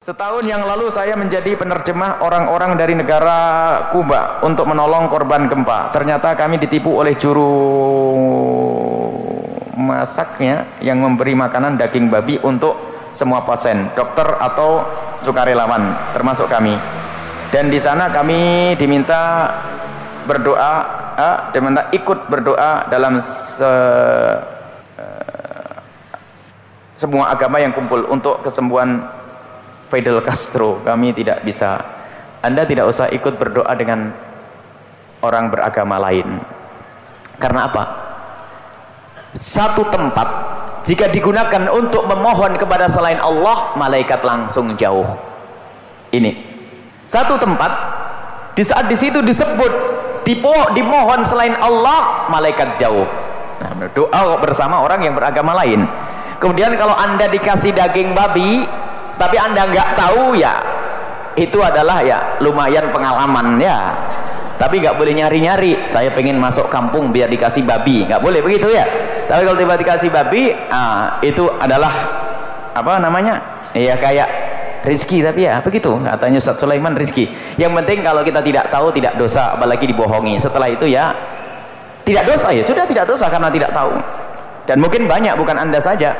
Setahun yang lalu saya menjadi penerjemah orang-orang dari negara Kuba untuk menolong korban gempa. Ternyata kami ditipu oleh juru masaknya yang memberi makanan daging babi untuk semua pasien, dokter atau sukarelawan, termasuk kami. Dan di sana kami diminta berdoa, eh, diminta ikut berdoa dalam se, eh, semua agama yang kumpul untuk kesembuhan Fidel Castro kami tidak bisa. Anda tidak usah ikut berdoa dengan orang beragama lain. Karena apa? Satu tempat jika digunakan untuk memohon kepada selain Allah malaikat langsung jauh. Ini. Satu tempat di saat di situ disebut dipo, dimohon selain Allah malaikat jauh. Nah doa bersama orang yang beragama lain. Kemudian kalau anda dikasih daging babi tapi anda nggak tahu ya itu adalah ya lumayan pengalaman ya. Tapi nggak boleh nyari-nyari. Saya pengen masuk kampung biar dikasih babi. Nggak boleh begitu ya. Tapi kalau tiba dikasih babi ah, itu adalah apa namanya? Ya kayak rizki tapi ya begitu. Katanya Ustaz Sulaiman rizki yang penting kalau kita tidak tahu tidak dosa apalagi dibohongi. Setelah itu ya tidak dosa ya. Sudah tidak dosa karena tidak tahu. Dan mungkin banyak bukan anda saja.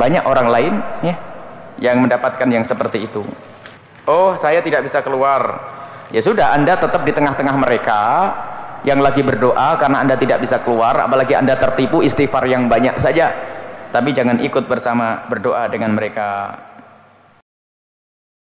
Banyak orang lain ya yang mendapatkan yang seperti itu. Oh saya tidak bisa keluar. Ya sudah anda tetap di tengah-tengah mereka yang lagi berdoa karena anda tidak bisa keluar apalagi anda tertipu istighfar yang banyak saja. Tapi jangan ikut bersama berdoa dengan mereka